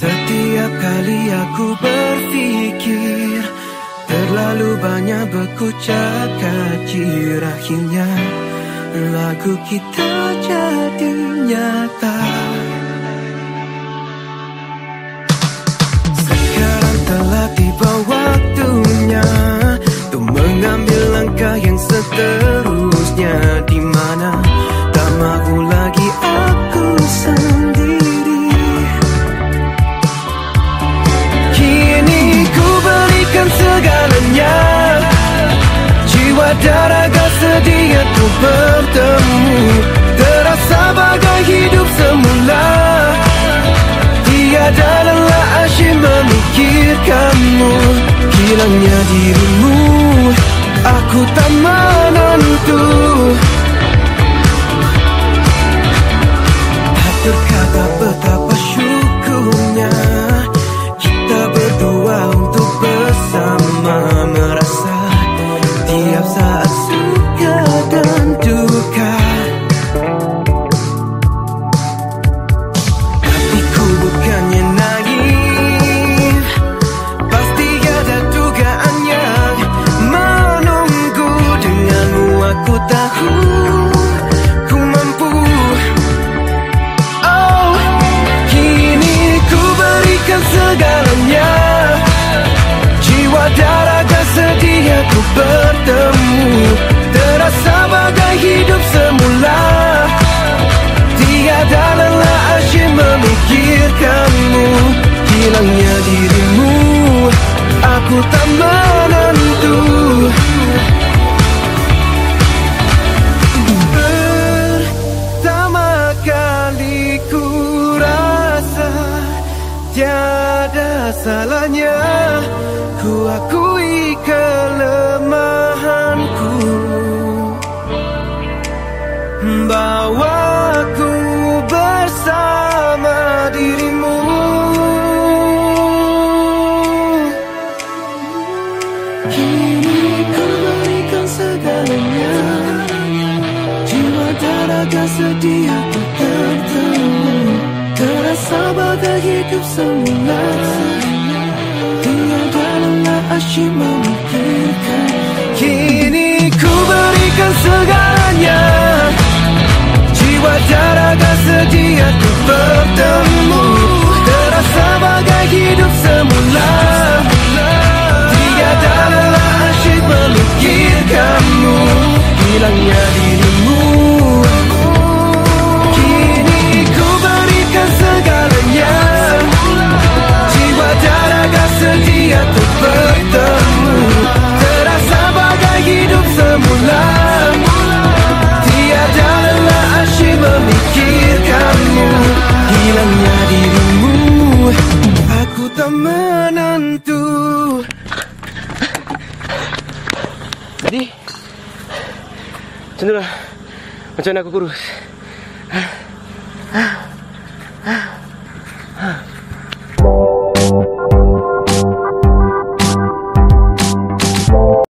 Setiap kali aku berfikir Terlalu banyak berkucak kacir Akhirnya lagu kita jadi nyata Hilangnya dirimu Aku tak menentu memikirkanmu Hilangnya dirimu. Aku tak menentu. Pertama kali ku rasa Tiada salahnya. Ku akui kelemahanku Bagai hidup semula. Tiada lelah asyik memikirkan Kini ku berikan segalanya. Jiwa raga sedia ku bertemu. Terasa bagai hidup semula Tak menentu Jadi mana Macam mana aku kurus Ha? Ha?